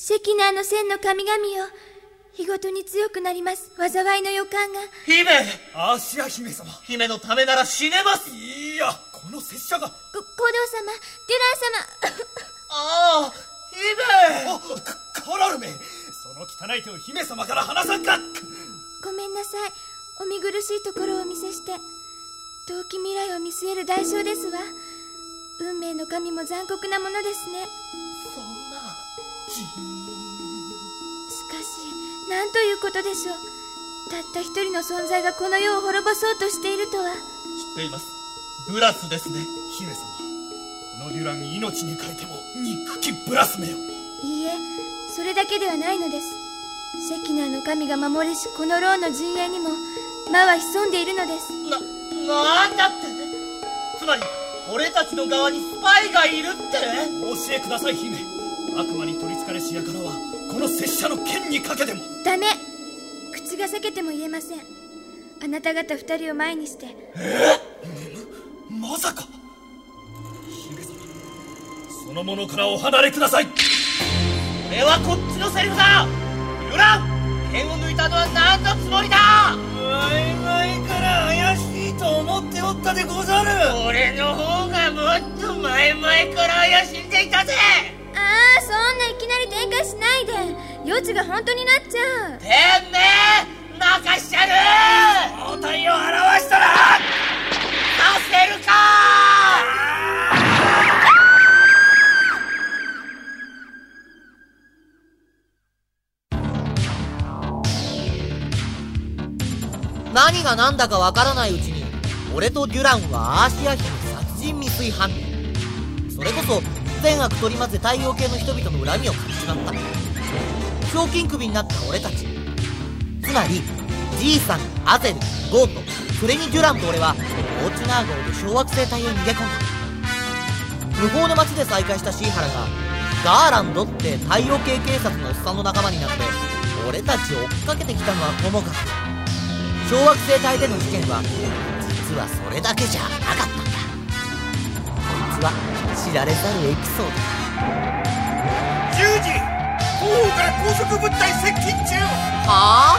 シェキナーの千の神々よ。日ごとに強くなります。災いの予感が。姫アーシア姫様。姫のためなら死ねますいや、この拙者が。ご、行動様、デュラン様。ああ、姫あ、か、カラルメ。その汚い手を姫様から離さんかごめんなさい。お見苦しいところをお見せして。遠き未来を見据える代償ですわ。運命の神も残酷なものですね。し。かし、何ということでしょう。たった一人の存在がこの世を滅ぼそうとしているとは。知っています。ブラスですね。姫様。このデュラン命に変えても憎きブラスめよ。いいえそれだけではないのです。シェキナーの神が守りしこの牢の陣営にも魔は潜んでいるのです。な、なんだってつまり俺たちの側にスパイがいるってお教えください姫。悪魔に取りつかれし輩はこの拙者の剣にかけても。ダメ。口が裂けても言えません。あなた方二人を前にして。え？まさか。姫様その者からお離れください。俺はこっちのセリフだ。ユラン剣を抜いたのは何のつもりだ？前々から怪しいと思っておったでござる。俺の方がもっと前々から怪しんでいたぜそんないきなり展開しないで。余地が本当になっちゃう。てめえ泣かしちゃる。正体を表したらさせるか。何が何だかわからないうちに俺とデュランはアーシア姫殺人未遂犯。それこそ善悪取り混ぜ太陽系の人々の恨みを買っちまった。ひょうきん首になった俺たち。つまりじいさんアゼルゴートそれにデュランと俺はオーチナー号で小惑星帯へ逃げ込んだ。無法の街で再会したシーハラがガーランドって太陽系警察のおっさんの仲間になって俺たちを追っかけてきたのはともかく小惑星帯での事件は実はそれだけじゃなかったんだ。こいつは知られざるエピソード。10時後方から高速物体接近中。はあ？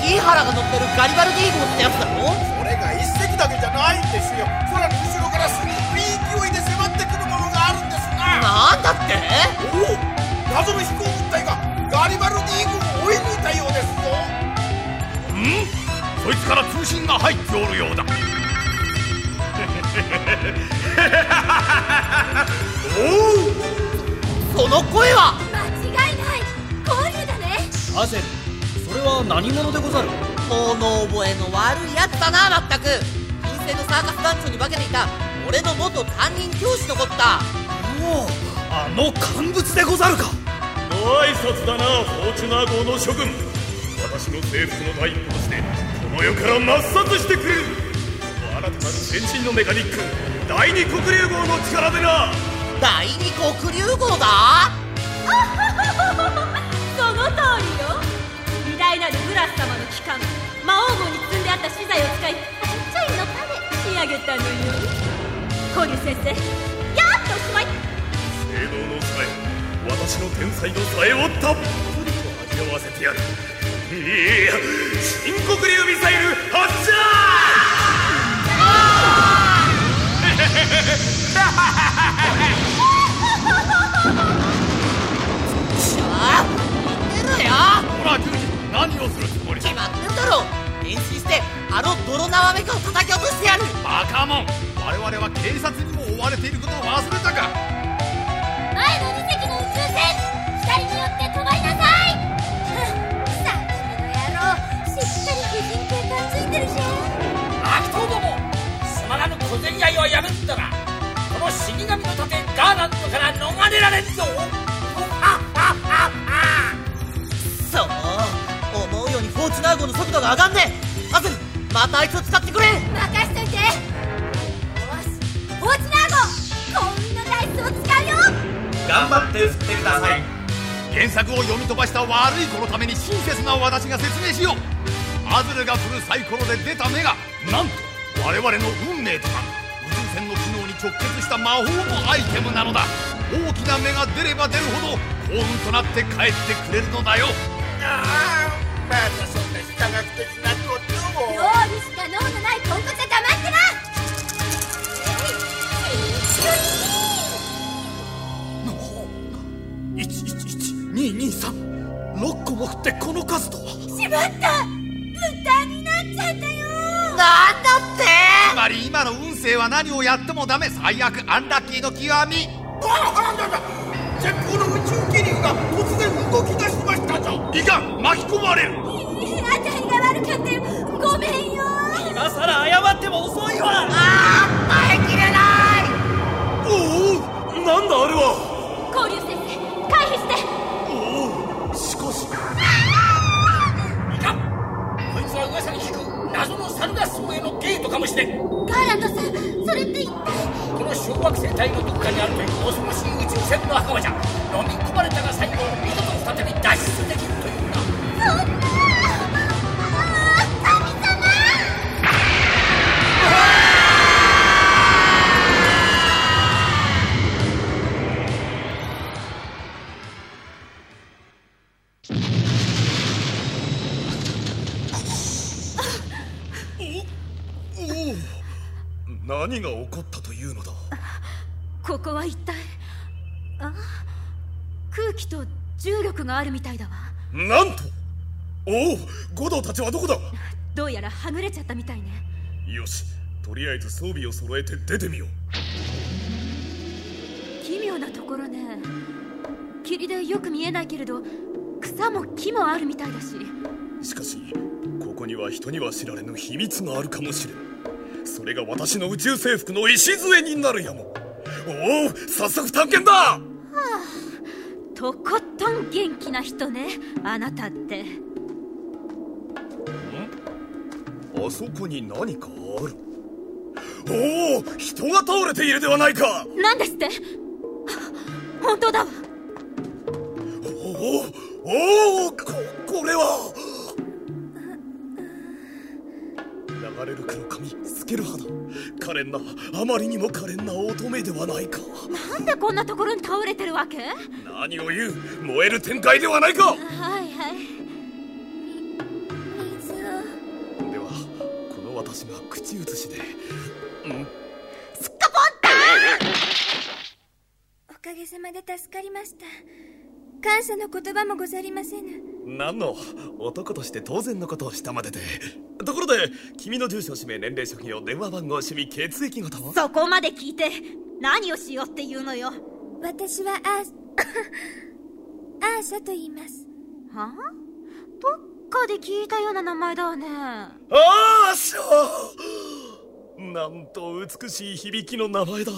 シーハラが乗ってるガリバルディー号ってやつだろ？それが一隻だけじゃないんですよ。空の後ろからすごい勢いで迫ってくるものがあるんですが。なんだって？おお謎の飛行物体がガリバルディー号を追い抜いたようですぞ。ん？そいつから通信が入っておるようだ おおその声は。間違いない。ゴールだね。アゼルそれは何者でござる？物覚えの悪いやつだなまったく。陰性のサーカス団長に化けていた俺の元担任教師のこった。おおあの乾物でござるか。ご挨拶だなフォーチュナー号の諸君。私の征服の第一歩としてこの世から抹殺してくれる。新たなる先進のメカニック第二黒竜号の力でな。第二黒竜号だ？その通りよ。偉大なるブラス様の機関魔王号に積んであった資材を使いちっちゃいの種仕上げたのよ。古竜先生やっとおしまい。聖堂のさえ私の天才のさえをた。っぷりと味わわせてやる。いや新黒竜ミサイル発射 我々は警察にも追われていることを忘れたか。小競り合いはやめんだがこの死神の盾ガーランドから逃れられんぞ。そう思うようにフォーチュナー号の速度が上がんねえ。アゼルまたあいつを使ってくれ。任しといて。よしフォーチナー号こんなダイスを使うよ。頑張って振ってください。原作を読み飛ばした悪い子のために親切な私が説明しよう。アズルが振るサイコロで出た目がなんと我々の運命となる宇宙船の機能に直結した魔法のアイテムなのだ。大きな目が出れば出るほど幸運となって帰ってくれるのだよ。ああまたそんな非科学的なことを。料理しか脳のないポンコツは黙ってな。1112236個も振ってこの数とは。しまった。豚になっちゃったよなんだってつまり今の運勢は何をやってもダメ最悪。アンラッキーの極み。ああなんだ前方の宇宙気流が突然動き出しましたぞ。いかん巻き込まれる。あたりが悪かったよ。ごめんよ。今さら謝っても遅いわ。耐えきれない。おおなんだあれはして。ガーランドさんそれって一体この小惑星帯のどこかにあるという恐ろしい宇宙船の墓場じゃ。飲み込まれたが最後二度と再び脱出。何が起こったというのだ？ここは一体あ？空気と重力があるみたいだわ。なんと！おお五道たちはどこだ？どうやらはぐれちゃったみたいね。よしとりあえず装備を揃えて出てみよう。奇妙なところね。霧でよく見えないけれど草も木もあるみたいだし。しかしここには人には知られぬ秘密があるかもしれんそれが私の宇宙征服の礎になるやも。おお早速探検だ！とことん元気な人ねあなたって。あそこに何かある？おお人が倒れているではないか！何ですって？は本当だ。わおおおおここれは可憐な。あまりにも可憐な乙女ではないか。なんでこんなところに倒れてるわけ？何を言う。燃える展開ではないか。はいはい。水を。ではこの私が口移しで。うん。おかげさまで助かりました。感謝の言葉もござりませぬ何の男として当然のことをしたまでで。ところで君の住所氏名年齢職業電話番号趣味血液型は？そこまで聞いて何をしようっていうのよ。私はアー アーシャと言います。はあ？どっかで聞いたような名前だわね。ああしゃーなんと美しい響きの名前だ。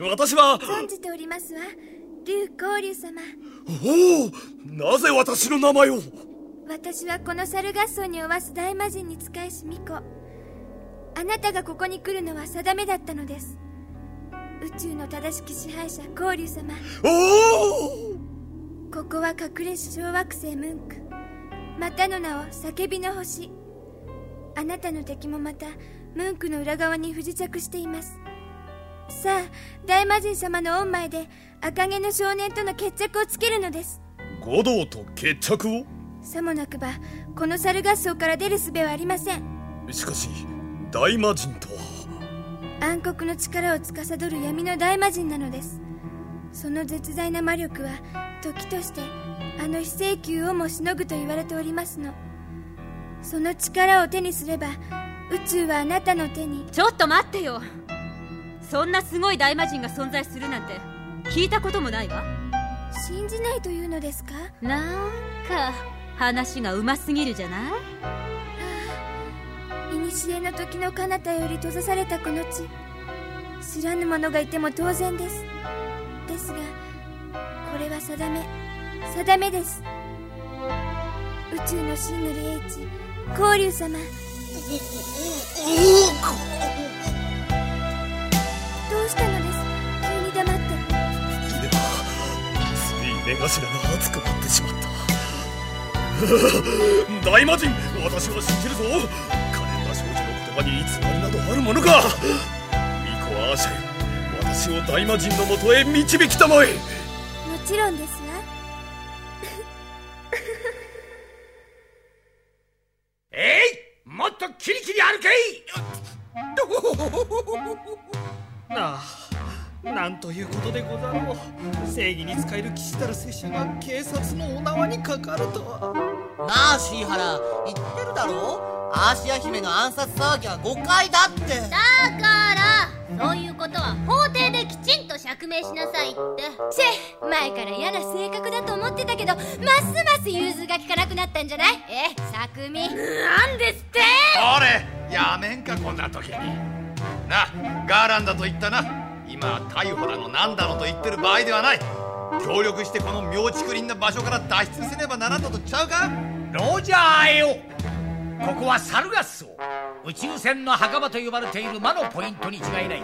私は存じておりますわ竜光竜様。おおなぜ私の名前を？私はこの猿合奏におわす大魔神に仕えし巫女。あなたがここに来るのは定めだったのです。宇宙の正しき支配者光竜様。おお！ここは隠れし小惑星ムンク。またの名を叫びの星。あなたの敵もまたムンクの裏側に不時着していますさあ大魔神様の御前で赤毛の少年との決着をつけるのです。五道と決着を？さもなくばこの猿合奏から出る術はありません。しかし大魔神とは？暗黒の力を司る闇の大魔神なのです。その絶大な魔力は時としてあの非請求をもしのぐと言われておりますの。その力を手にすれば宇宙はあなたの手に。ちょっと待ってよそんなすごい大魔神が存在するなんて聞いたこともないわ。信じないというのですか？なんか話がうますぎるじゃない？古の時の彼方より閉ざされたこの地。知らぬ者がいても当然です。ですがこれは定め定めです。宇宙の真なる英知光竜様。どうしたのです？急に黙って。いやつい目頭が熱くなってしまった。大魔神私は信じるぞ。可憐な少女の言葉に偽りなどあるものか。巫女アーシャよ私を大魔神のもとへ導きたまえ。後ちろんですわ。えい！もっとキリキリ歩けい なあなんということでござろう。正義に使える騎士たる拙者が警察のお縄にかかるとは。なあシーハラ言ってるだろアーシア姫の暗殺騒ぎは誤解だって。だからそういうことは法廷できちんと釈明しなさいって。チェ前から嫌な性格だと思ってたけどますます融通が利かなくなったんじゃない？え作美なんですって！俺やめんかこんな時になガーランだと言ったな。今は逮捕だの何だのと言ってる場合ではない。協力してこの妙竹林な場所から脱出せねばならんのとちゃうか？ロジャーここはサルガッソ宇宙船の墓場と呼ばれている魔のポイントに違いない。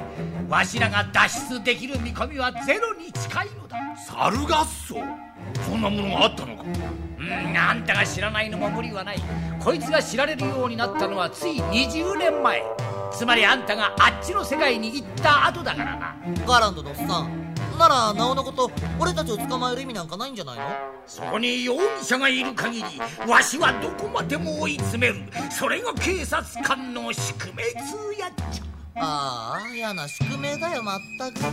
わしらが脱出できる見込みはゼロに近いのだ。サルガッソそんなものがあったのか。うんあんたが知らないのも無理はない。こいつが知られるようになったのはつい20年前。つまりあんたがあっちの世界に行った後だからな。ガーランドのおっさんなら。なおのこと俺たちを捕まえる意味なんかないんじゃないの？そこに容疑者がいる限りわしはどこまでも追い詰める。それが警察官の宿命通やっちゃああ嫌な宿命だよまったく。そ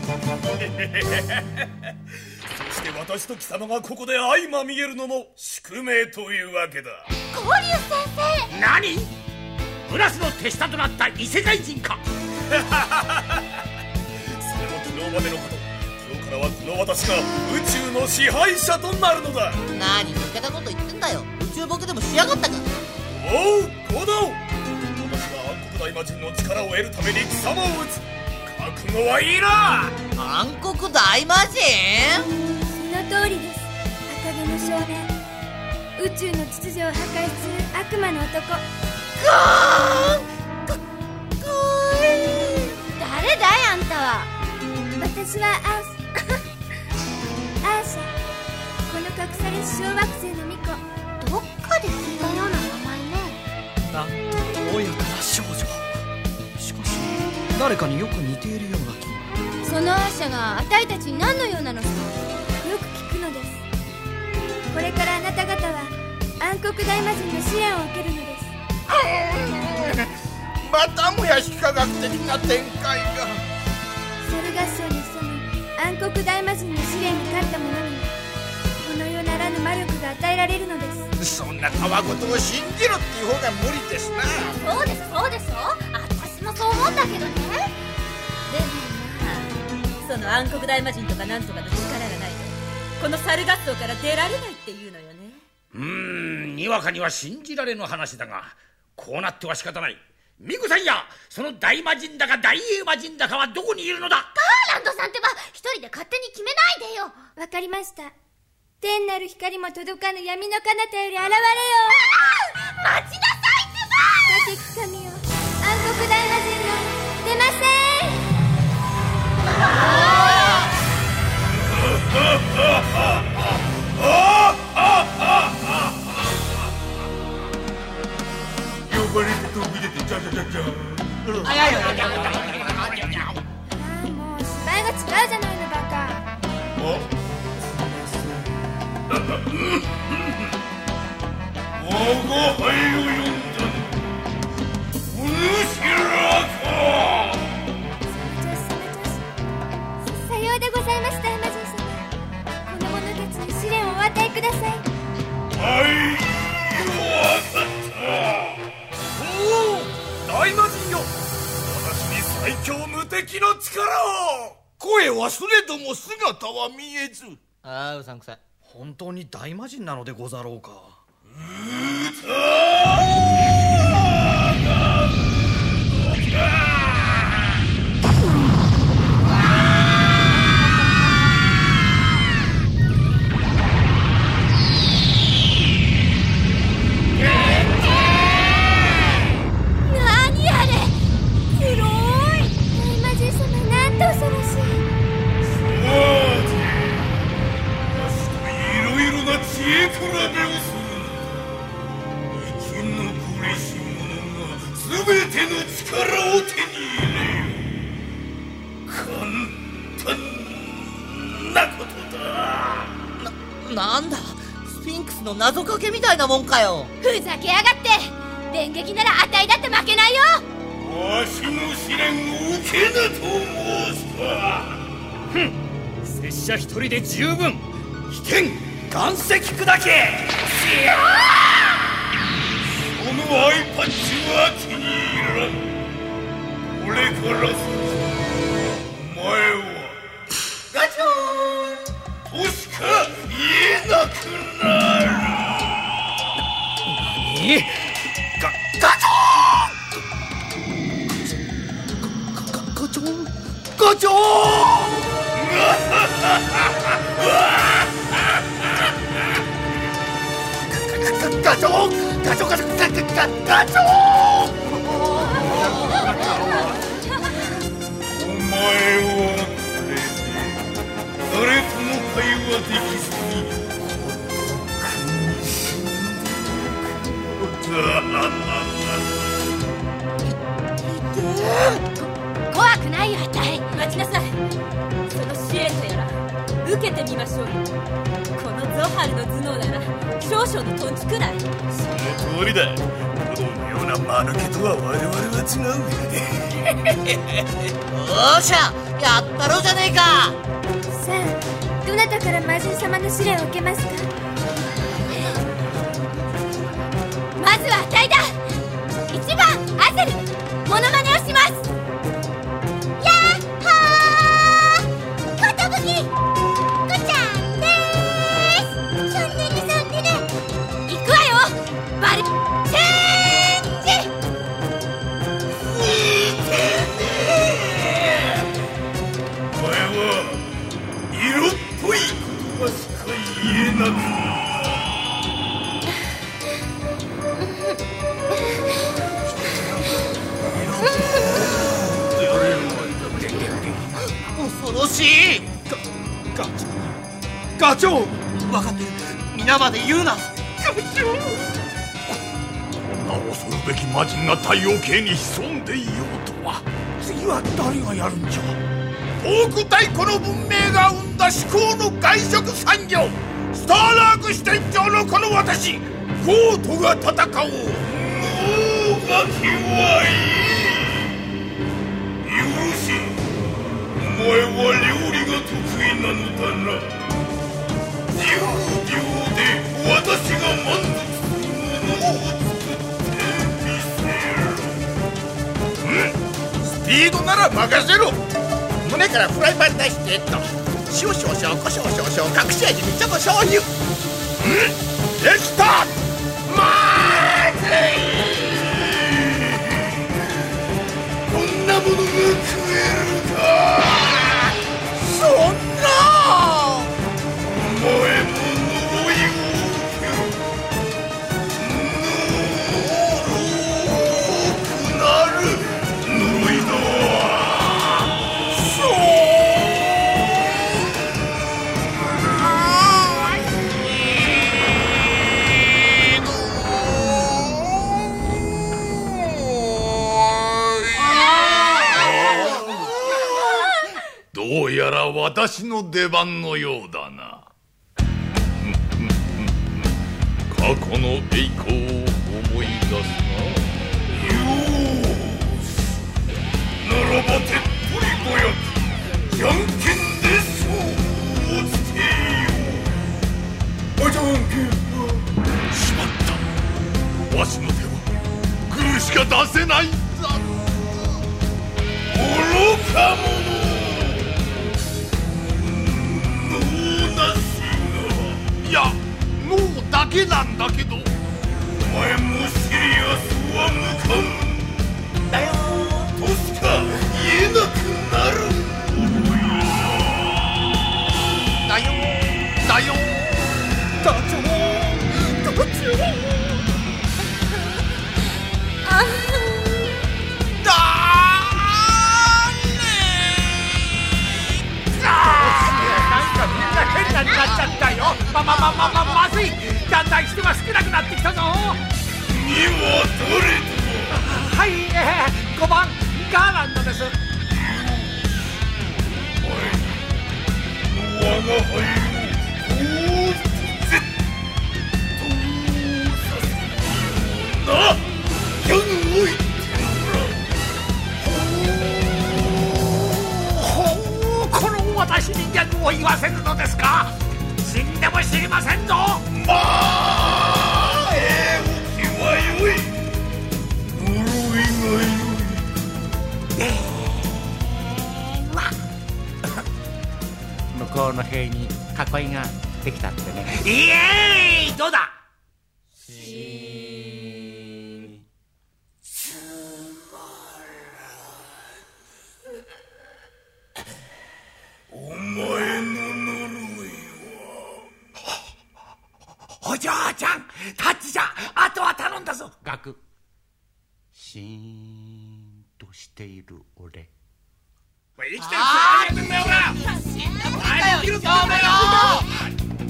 して私と貴様がここで相まみえるのも宿命というわけだ。交流先生。何？ブラスの手下となった異世界人か の私が宇宙の支配者となるのだ。何抜けたこと言ってんだよ。宇宙ボケでもしやがったか。おう行動私は暗黒大魔人の力を得るために貴様を撃つ。覚悟はいいな。暗黒大魔人その通りです。赤毛の少年。宇宙の秩序を破壊する悪魔の男。誰だいあんたは。私はアースアーシャこの隠されし小惑星の巫女どっかで聞いたような名前ねなんと穏やかな少女しかし誰かによく似ているような気がそのアーシャがあたいたちに何の用なのさよく聞くのです。これからあなた方は暗黒大魔人の試練を受けるのです。またもや非科学的な展開が。ソルガッショに潜む暗黒大魔人の試練に勝った者にはこの世ならぬ魔力が与えられるのです。そんなたわごとを信じろっていう方が無理ですな。そうですそうです。よ私もそう思うんだけどね。でもまあその暗黒大魔人とかなんとかの力がないと。このサルガッソから出られないっていうのよね。うーんにわかには信じられぬ話だがこうなっては仕方ないミグさんやその大魔人だか大英魔人だかはどこにいるのだ？ガーランドさんってば一人で勝手に決めないでよ。わかりました。天なる光も届かぬ闇の彼方より現れよ。最強無敵の力を。声忘れども姿は見えず。ああうさんくさい。本当に大魔人なのでござろうか。何ろな知恵比べをする生き残りし者が全ての力を手に入れよ簡単なことだなんだ？スフィンクスの謎かけみたいなもんかよ。ふざけやがって。電撃ならあたいだって負けないよ。わしの試練を受けぬと申すか。拙者一人で十分。危険岩石砕け。このアイパン。チは気に入らん俺からすお前はガチョーン。としか言えなくなるえガガチガチョン。ガチョョン。ガチョン。ガチョン。ガチョン。ガチョガチョンお前はこれで誰とも会話できずに苦しん怖くないよあたい待ちなさいその支援とやら受けてみましょう。よこのゾハルの頭脳なら少々のトンチくらい。その通りだ。この妙な間抜けとは我々は違うおっしゃやったろうじゃねえか。さあどなたから魔人様の試練を受けますか？まずはあたいだ。一番アゼル太陽系に潜んでいようとは。次は誰がやるんじゃ？多く太古の文明が生んだ至高の外食産業。スターラーク支店長のこの私。ゴートが戦おう。脳がきはいい。許せお前は料理が得意なのだな。10秒で私が満足するものをうんスピードなら任せろ。胸からフライパン出してっと塩少々胡椒少々隠し味にちょっと醤油。うん？できた。まずいこんなものが食えるか。そんな。お前私の出番のようだな。過去の栄光を思い出すな。よーし。ならば手っ取り早くじゃんけんで勝負をつけよ。うあじゃんけん。しまった。わしの手はグーしか出せない。シーンとしている俺。生きてるつもりやってんだよ。な生きろ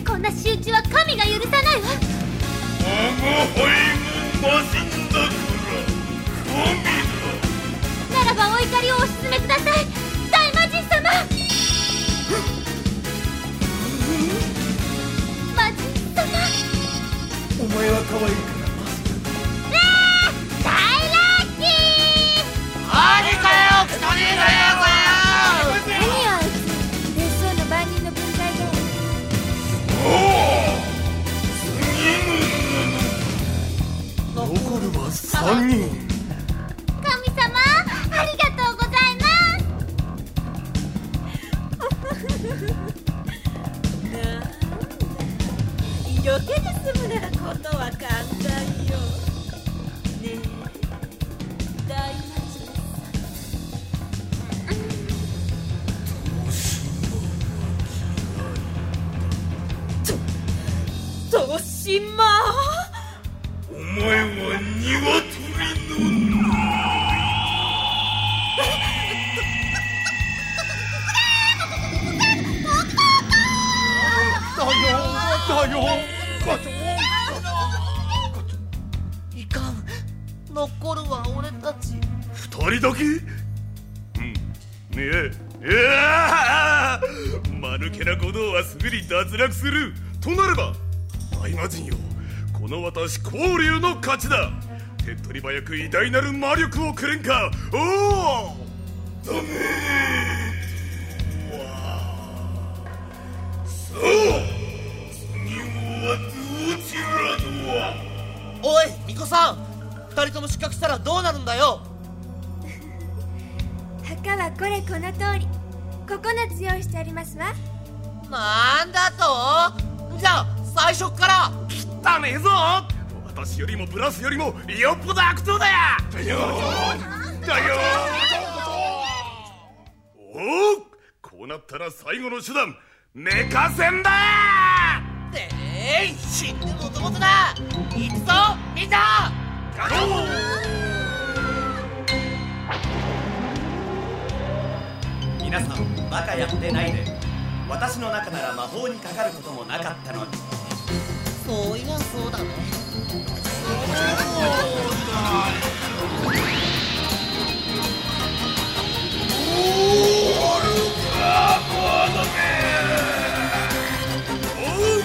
こんな仕打ちは神が許さないわ。我が輩も魔人だから神だならばお怒りをお鎮めください。大魔人様。魔人様。お前は可愛いか？るはことはすぐに脱落するとなれば大魔人よこの私の勝ちだ。手っ取り早く偉大なる魔力をくれんか。おおダメー。さあ次はどちらとは？おい巫女さん二人とも失格したらどうなるんだよ？墓はこれこの通り。9つ用意してありますわなんだと？じゃあ最初っから。汚ねえぞ。私よりもブラスよりもよっぽど悪党だだよ。だよ。おおこうなったら最後の手段。メカ戦だてえい死んでもともとだ。行くぞみんな。皆さんバカやってないで私の中なら魔法にかかることもなかったのに。そういやそうだね。おう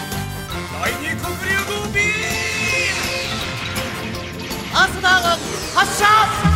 第二国流号ビーアンスナーガン発射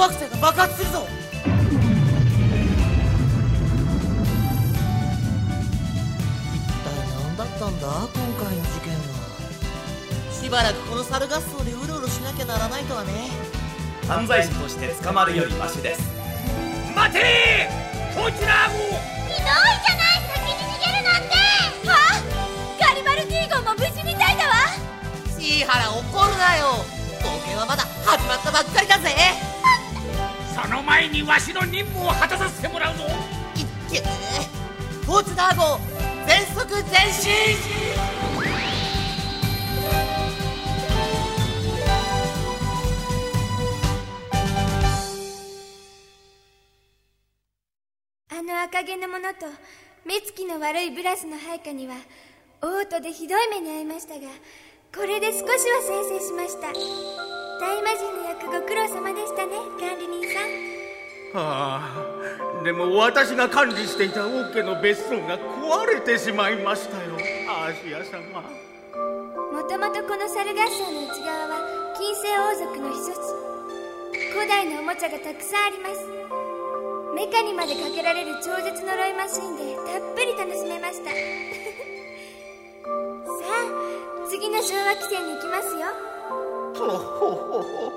惑星が爆発するぞ。一体何だったんだ？今回の事件は。しばらくこのサルガッソーでうろうろしなきゃならないとはね。犯罪者として捕まるよりマシです。待て！フォーチュナー号ひどいじゃない先に逃げるなんて！は？あガリバルディーゴンも無事みたいだわ。シーハラ怒るなよ。冒険はまだ始まったばっかりだぜ。その前にわしの任務を果たさせてもらうぞ。いっけフォーチュナー号全速前進！あの赤毛の者と目つきの悪いブラスの配下には王都でひどい目に遭いましたがこれで少しは先制しました。大魔神の役ご苦労様でしたね管理人さん。ああでも私が管理していた王家の別荘が壊れてしまいましたよ。アーシア様。もともとこのサルガッショーの内側は金星王族の避暑地古代のおもちゃがたくさんあります。メカにまでかけられる超絶呪いマシンでたっぷり楽しめました。さあ次の昭和規制に行きますよ。とほほほ